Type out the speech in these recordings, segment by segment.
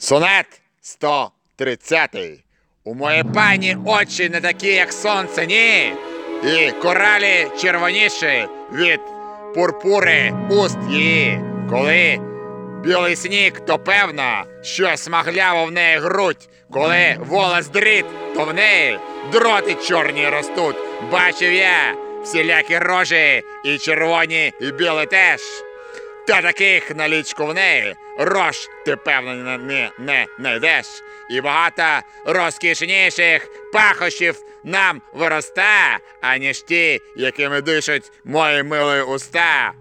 Сонет 130. У моєї пані очі не такі, як сонце, ні. І коралі червоніші від пурпури уст її. Коли білий сніг, то певно, що смагляво в неї грудь. Коли волос дріт, то в неї дроти чорні ростуть. Бачив я всілякі рожі, і червоні, і білі теж. Та таких на лічку в неї рож ти певно не, не, не знайдеш. І багато розкішніших пахощів нам вироста, аніж ті, якими дишуть мої милі уста.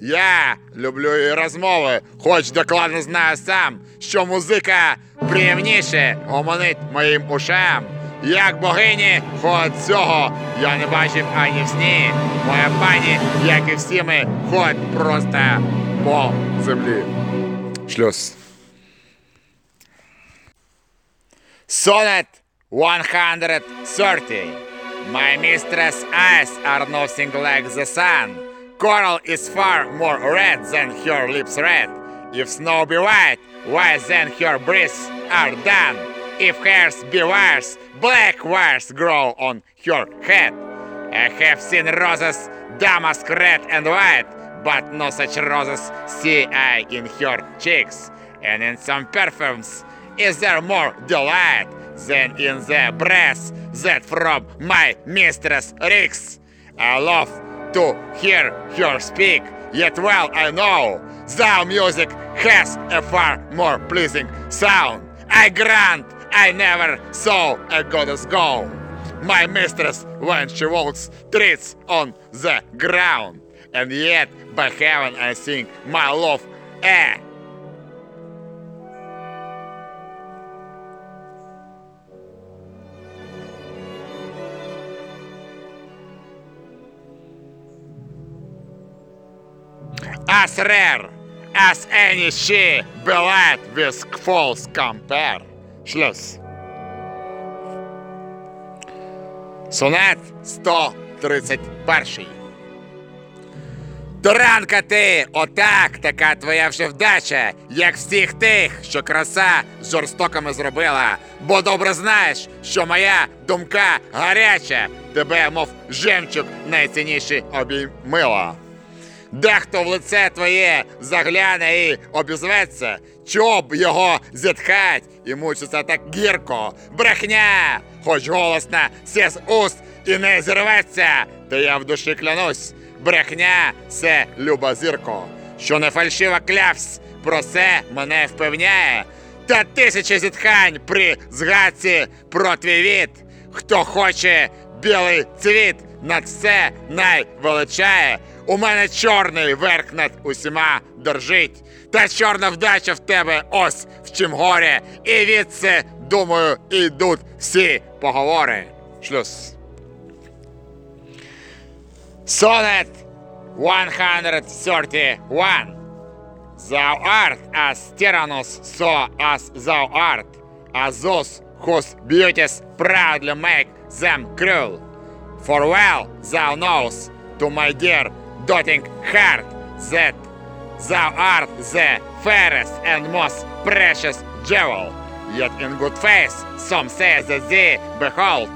Я люблю і розмови, хоч докладно знаю сам, що музика приємніше гомонить моїм ушам. Як богині, хоч цього я не бачив ані в сні. Моя пані, як і всі ми, хоч просто по землі. Шлюз. Sonnet 130. My mistress' eyes are nothing like the sun. Coral is far more red than her lips red. If snow be white, why then her breasts are done? If hairs be wires, black wires grow on her head. I have seen roses damask red and white, but no such roses see I in her cheeks. And in some perfumes is there more delight than in the breath that from my mistress reeks? I love to hear her speak, yet well I know thou music has a far more pleasing sound. I grant I never saw a goddess go. My mistress, when she walks, treads on the ground, and yet by heaven I sing my love. Eh, as rare as any she bellied with false compare. Шлюз. Сонет 131. Таранка ти, отак, така твоя вже вдача, як всіх тих, що краса з жорстокими зробила. Бо добре знаєш, що моя думка гаряча, тебе, мов жемчуг, найцінніший обіймила. Дехто в лице твоє загляне і обізветься, чого б його зітхать і мучиться так гірко. Брехня, хоч голосна все з уст і не зірветься, то я в душі клянусь. Брехня це люба зірко, що не фальшива клявсь, про це мене впевняє. Та тисячі зітхань при згадці про твій від. Хто хоче білий цвіт над все найвеличає. У мене чорний верх над усіма держить. Та чорна вдача в тебе ось в чим горе. І від це, думаю, ідуть всі поговори. Шлюз. Sonnet 131. Thou art as tyrannous, so as thou art, as those whose beauties proudly make them cruel. For well thou knows, to my dear doting heart, that thou art the fairest and most precious jewel. Yet in good faith some say that thee behold,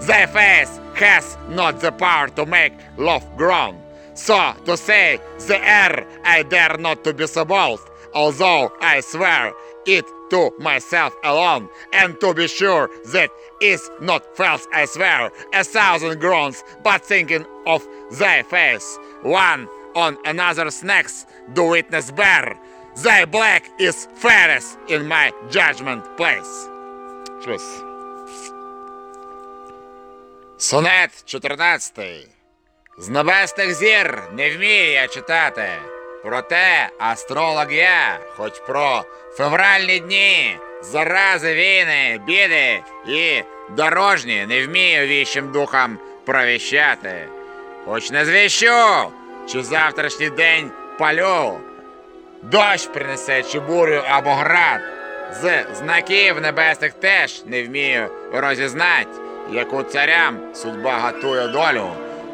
thy face has not the power to make love grown. So to say the air I dare not to be subvolved, although I swear it to myself alone, and to be sure that is not false, I swear, a thousand groans, but thinking of thy face, one on another's necks do witness bear, thy black is fairest in my judgment place. Сонет 14. З небесних зір не вмію я читати. Проте астролог я, хоч про февральні дні, зарази війни, біди і дорожні не вмію віщим духам провіщати. Хоч не звіщу, чи завтрашній день палю, дощ принесе чи бурю або град. З знаків небесних теж не вмію розізнать, яку царям судьба готує долю.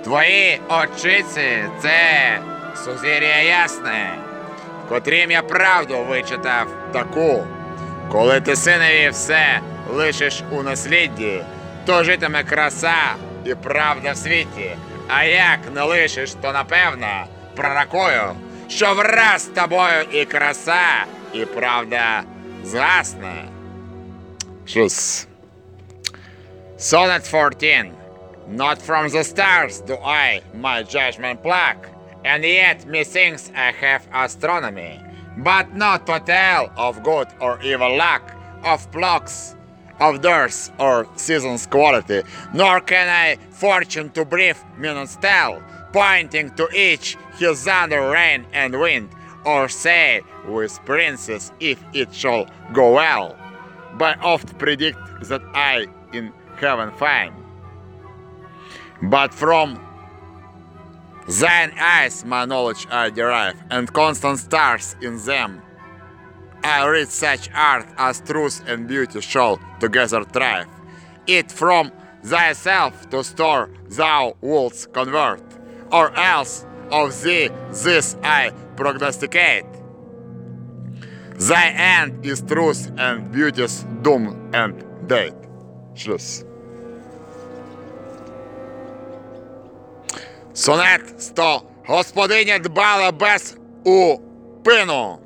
Твої очиці це сузір'я ясне, в котрім я правду вичитав таку. Коли ти синові все лишиш у наслідді, то житиме краса і правда в світі. А як не лишиш, то напевно пророкую, що враз з тобою і краса, і правда згасне. Щось. Sonnet 14. Not from the stars do I my judgment pluck, and yet methinks I have astronomy, but not to tell of good or evil luck, of plucks, of dearth or season's quality, nor can I fortune to brief minutes tell, pointing to each his thunder, rain, and wind, or say with princes if it shall go well, but oft predict that I heaven find. But from thine eyes my knowledge I derive, and constant stars in them. I read such art as truth and beauty shall together thrive. It from thyself to store thou wilt convert, or else of thee this I prognosticate. Thy end is truth and beauty's doom and date. Schluss. Сонет 100. Господиня дбала без упину.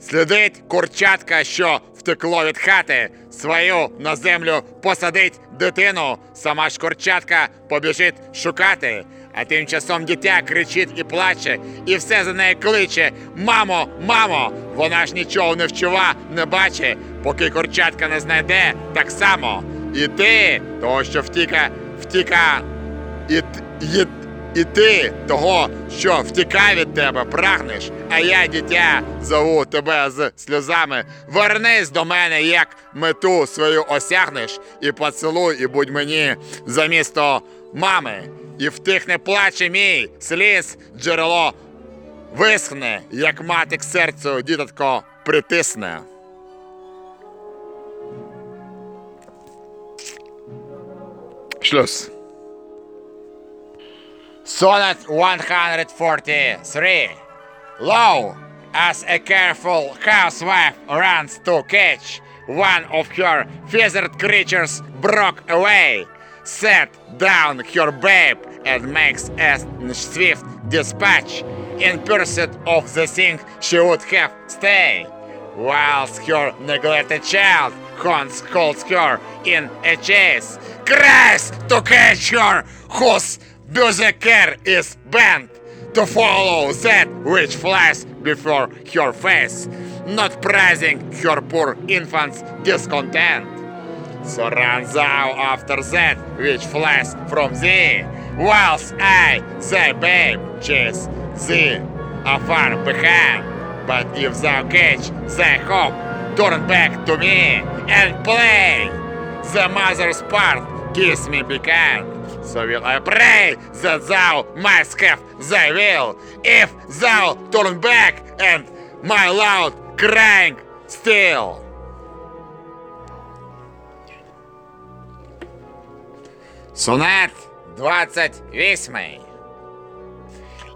Слідить курчатка, що втекло від хати, свою на землю посадить дитину, сама ж курчатка побіжить шукати. А тим часом дитя кричить і плаче, і все за нею кличе. Мамо, мамо! Вона ж нічого не вчува, не бачить, поки курчатка не знайде так само. І ти, того, що втіка, втіка, і, і, і ти того, що втікає від тебе, прагнеш, а я, дитя, зову тебе з сльозами. Вернись до мене, як мету свою осягнеш, і поцілуй, і будь мені замісто мами. І втихне плаче мій сліз, джерело висхне, як мати серцю дітатко притисне. Schluss. Sonnet 143. Lo, as a careful housewife runs to catch one of her feathered creatures broke away, set down her babe and makes a swift dispatch in pursuit of the thing she would have stay, whilst her neglected child hunts holds her in a chase, cries to catch her whose Berserker is bent to follow that which flies before her face, not prizing her poor infant's discontent. So run thou after that which flies from thee, whilst I, thy babe, chase thee afar behind. But if thou catch thy hope, turn back to me and play the mother's part, kiss me behind. So will I pray that thou mightst have thy will, if thou turn back and my loud crying still. Сонет 28.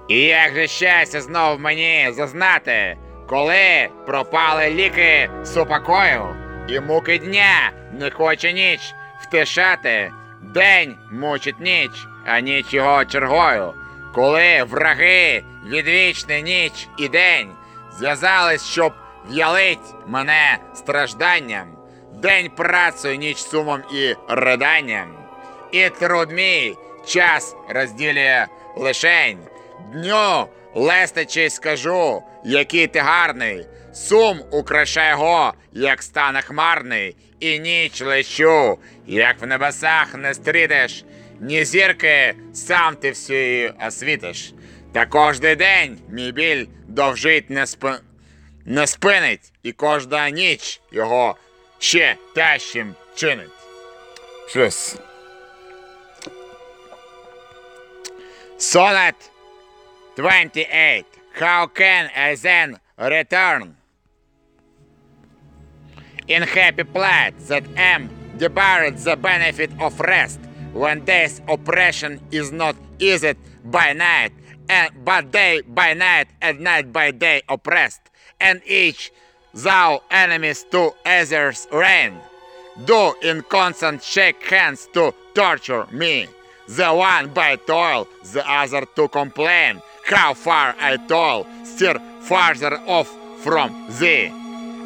І як же щастя знов мені зазнати, коли пропали ліки супокою, і муки дня не хоче ніч втишати, день мучить ніч, а ніч його чергою, коли враги відвічний ніч і день зв'язались, щоб в'ялить мене стражданням, день працею, ніч сумом і риданням. І труд мій час розділює лишень. Дню лестачи скажу, який ти гарний. Сум украшає його, як стане хмарний, і ніч лечу, як в небесах не стрітиш, ні зірки сам ти всю освітиш. Та кожний день мій біль довжить не, спи... не спинить, і кожна ніч його ще тяжчим чинить. Щось. Sonnet 28. How can I then return in happy plight that am debarred the benefit of rest when day's oppression is not eased by night, and but day by night and night by day oppressed, and each thou enemies to others reign. Do in constant shake hands to torture me. The one by toil, the other to complain. How far I toil, still farther off from thee.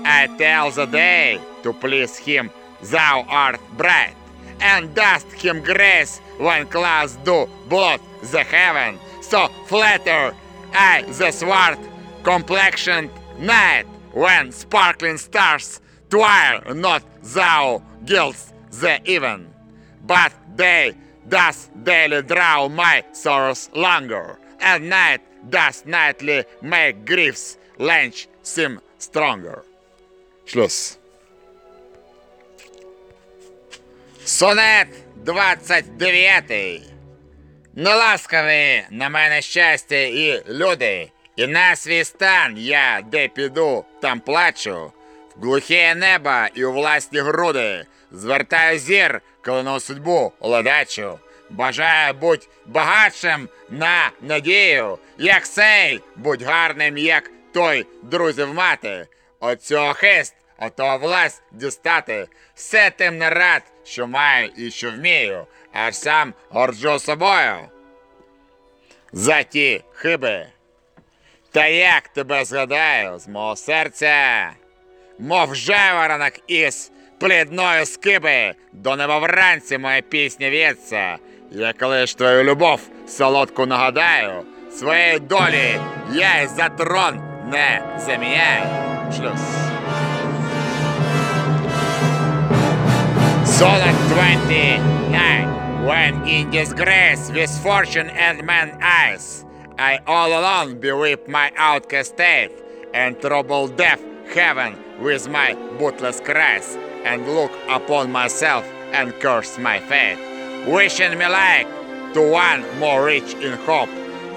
I tell the day to please him, thou art bright, and dost him grace when clouds do blot the heaven. So flatter I the swart complexioned night when sparkling stars twire not thou gilds the even. But day does daily draw my sorrows longer, and night does nightly make grief's length seem stronger. Schluss. Сонет 29. Неласкаві на мене щастя і люди, і на свій стан я де піду, там плачу. В глухе небо і у власні груди звертаю зір, клену судьбу ледачу. Бажаю будь багатшим на надію, як сей, будь гарним, як той друзів мати. От цього хист, ото власть дістати. Все тим не рад, що маю і що вмію, аж сам горджу собою. За ті хиби. Та як тебе згадаю з мого серця, мов жаворонок із плідної скиби, до неба вранці моя пісня в'ється. Я коли ж твою любов солодку нагадаю, своєї долі я й за трон не заміняю. Шлюз. Sonnet 29. When in disgrace, misfortune and man eyes, I all alone beweep my outcast state, and trouble deaf heaven with my bootless cries, and look upon myself and curse my fate, wishing me like to one more rich in hope,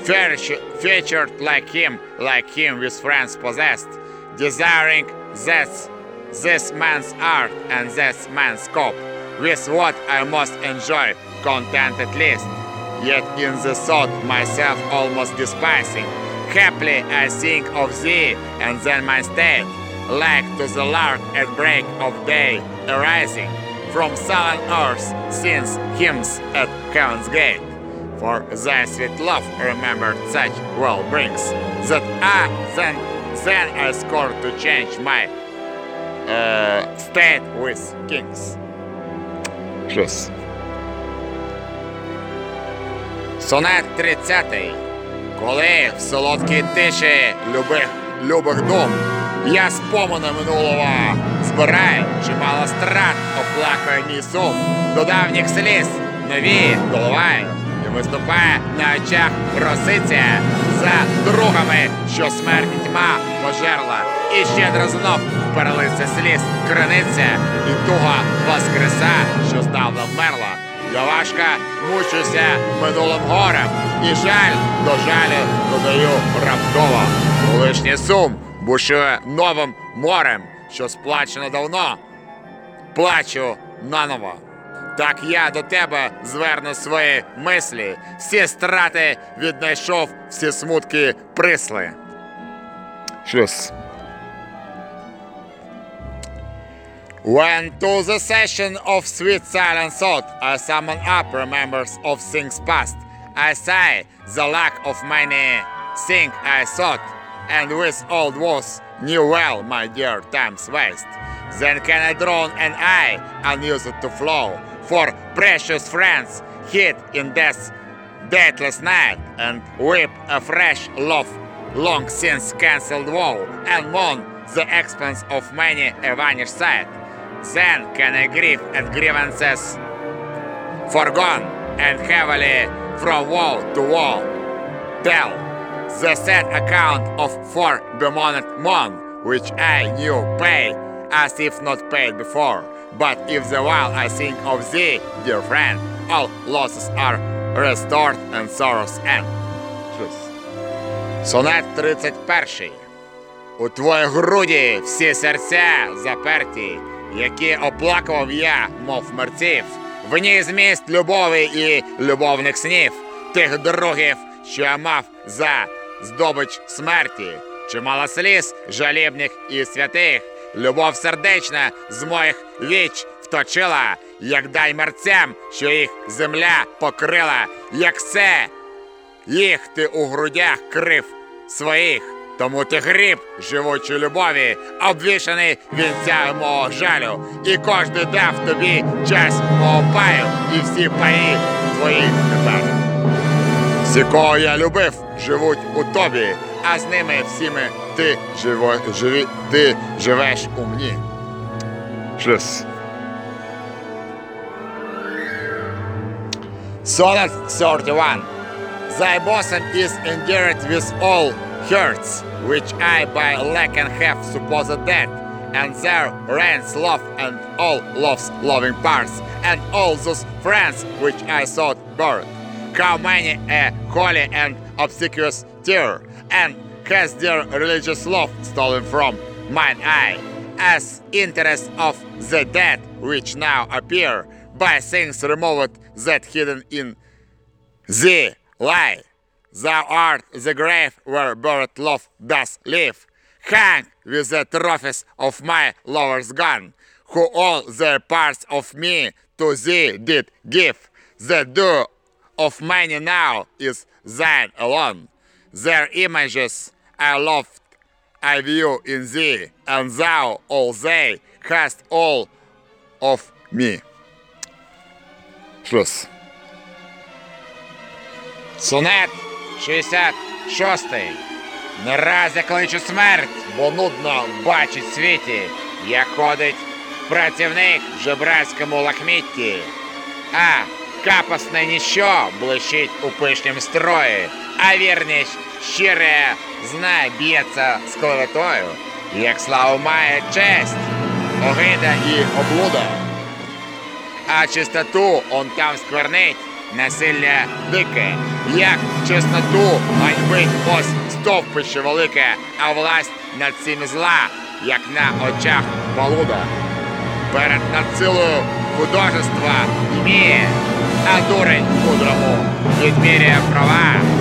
featu- featured like him, like him with friends possessed, desiring this, this man's art and this man's scope, with what I must enjoy, content at least. Yet in the thought myself almost despising, happily I think of thee and then my state, like to the lark at break of day arising from sullen earth, since hymns at heaven's gate. For thy sweet love remembered such well brings, that I then then I scorn to change my uh, state with kings. Шлюз. Сонет 30. Коли в солодкій тиші любих, любих дум я спомини минулого збираю, чимало страт оплакує мій сум, до давніх сліз нові доливаю. І виступає на очах просиця за другами, що смерть тьма пожерла, і щедро знов перелиться сліз криниця, і туга воскреса, що здавна вмерла. Я важко мучуся минулим горем, і жаль до жалю додаю раптово. Колишній сум бушує новим морем, що сплачено давно. Плачу наново. Так я до тебе зверну свої мислі, всі страти віднайшов, всі смутки присли. Шлюз. When to the session of sweet silent thought I summon up remembers of things past, I sigh the lack of many things I thought, and with old woes knew well my dear time's waste. Then can I drown an eye unused to flow for precious friends hid in death's deathless night, and weep fresh love long since cancelled woe, and mourn the expense of many a vanished sight. Then can I grieve at grievances forgone and heavily from wall to wall tell the sad account of four bemoaned mon, which I knew pay as if not paid before. But if the while I think of thee, dear friend, all losses are restored and sorrows end. Сонет 31. У твої груді всі серця заперті, які оплакував я, мов мерців. В ній зміст любові і любовних снів, тих другів, що я мав за здобич смерті. чимало сліз, жалібних і святих. Любов сердечна з моїх віч вточила, як дай мерцям, що їх земля покрила, як все їх ти у грудях крив своїх. Тому ти гріб живучої любові, обвішаний вінцями мого жалю, і кожний дав тобі час мого паю, і всі паї твої тепер. Всі, кого я любив, живуть у тобі, а з ними всіми ти живо, живі, ти живеш у мені. Шлюз. Sonnet 31. Thy bosom is endured with all hurts, which I by lacken have supposed dead, and there reigns love and all love's loving parts, and all those friends which I thought buried. How many a holy and obsequious tear, and has their religious love stolen from mine eye, as interest of the dead which now appear, by things removed that hidden in Thee lie. Thou art the grave where buried love does live. Hang with the trophies of my lovers gone, who all their parts of me to thee did give. The due of many now is thine alone. Their images I loved, I view in thee, and thou, all they, hast all of me. Schluss. Сонет 66. Не раз я кличу смерть, бо нудно бачить в світі, як ходить працівник в жебрацькому лахмітті. А капосне ніщо блищить у пишнім строї, а вірність щире знай б'ється з клеветою, як славу має честь, огида і облуда. А чистоту он там сквернить, насилля дике, як чесноту ганьбить ось стовпище велике, а власть над цим зла, як на очах полуда. Перед надсилою художества іміє, а дурень мудрому відміряє права.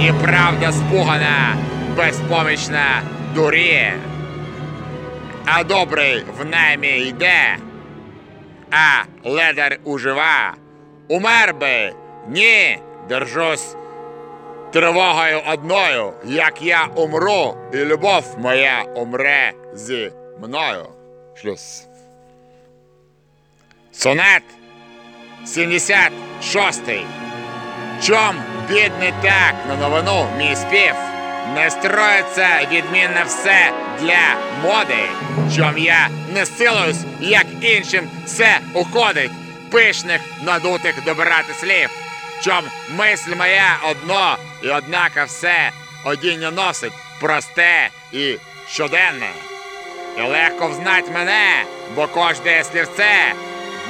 І правда спугана, безпомічна дуріє. А добрий в наймі йде, а ледар ужива. Умер би, ні, держусь тривогою одною, як я умру, і любов моя умре зі мною. Шлюз. Сонет 76. Чом бідний так на новину мій спів? Не строїться відмінне все для моди, чом я не силуюсь, як іншим все уходить, пишних надутих добирати слів, чом мисль моя одно і однако все одіння носить, просте і щоденне. І легко взнать мене, бо кожне слівце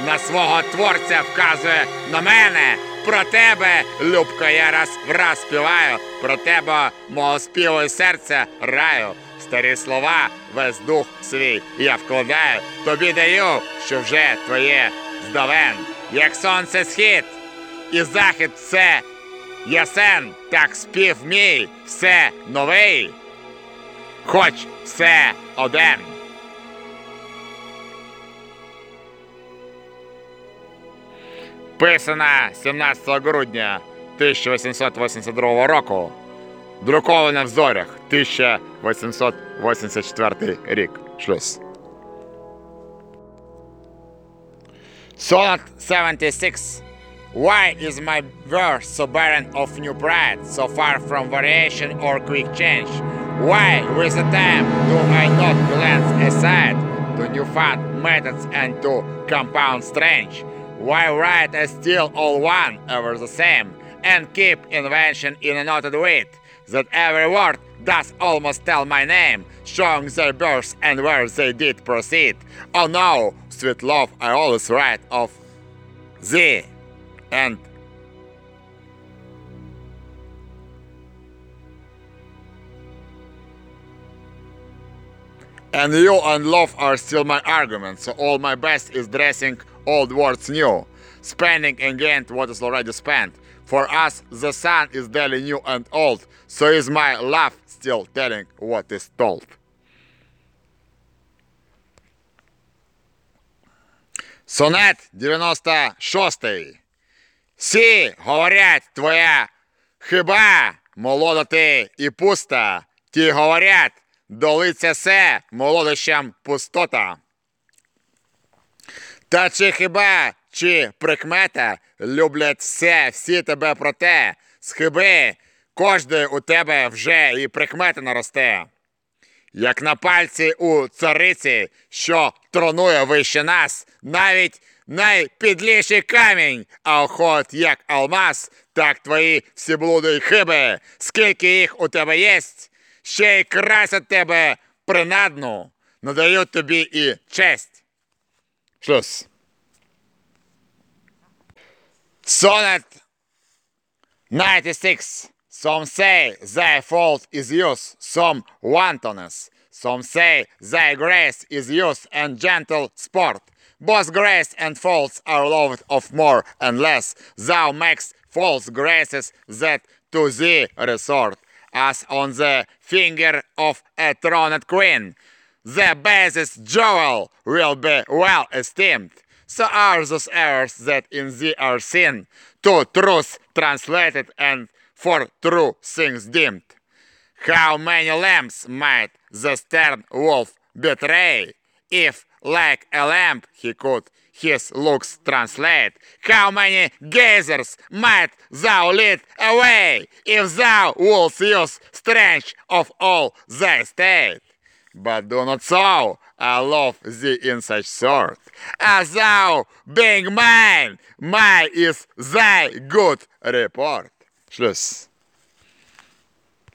на свого творця вказує на мене. Про тебе, Любка, я раз враз співаю, про тебе мого співу і серця раю. Старі слова, весь дух свій я вкладаю, тобі даю, що вже твоє здавен. Як сонце схід і захід все ясен, так спів мій, все новий, хоч все один. Писана 17 грудня 1882 року. Друкована в зорях 1884 рік. Шлюз. Sonnet 76. Why is my verse so barren of new pride, so far from variation or quick change? Why, with the time, do I not glance aside to newfound methods and to compound strange? Why write as still all one, ever the same, and keep invention in a noted wit, that every word does almost tell my name, showing their birth and where they did proceed? Oh no, sweet love, I always write of thee, and And you and love are still my arguments, so all my best is dressing old words new, spending again what is already spent. For us, the sun is daily new and old, so is my love still telling what is told. Сонет 96. Всі говорять твоя хиба, молода ти і пуста. Ті говорять, долиться се молодощам пустота. Та чи хіба, чи прикмета люблять все, всі тебе проте, з хиби кожний у тебе вже і прикмета наросте. Як на пальці у цариці, що тронує вище нас, навіть найпідліший камінь, а охот як алмаз, так твої всіблуди й хиби, скільки їх у тебе єсть, ще й красять тебе принадну, надають тобі і честь. Schluss. Sonnet 96. Some say thy fault is youth, some wantonness. Some say thy grace is youth and gentle sport. Both grace and faults are loved of more and less. Thou makes false graces that to thee resort, as on the finger of a throned queen. The basest jewel will be well esteemed. So are those errors that in thee are seen, to truth translated and for true things deemed. How many lamps might the stern wolf betray, if like a lamp he could his looks translate? How many gazers might thou lead away, if thou wouldst use strength of all thy state? But do not so, I love thee in such sort. As thou being mine, mine is thy good report. Schluss.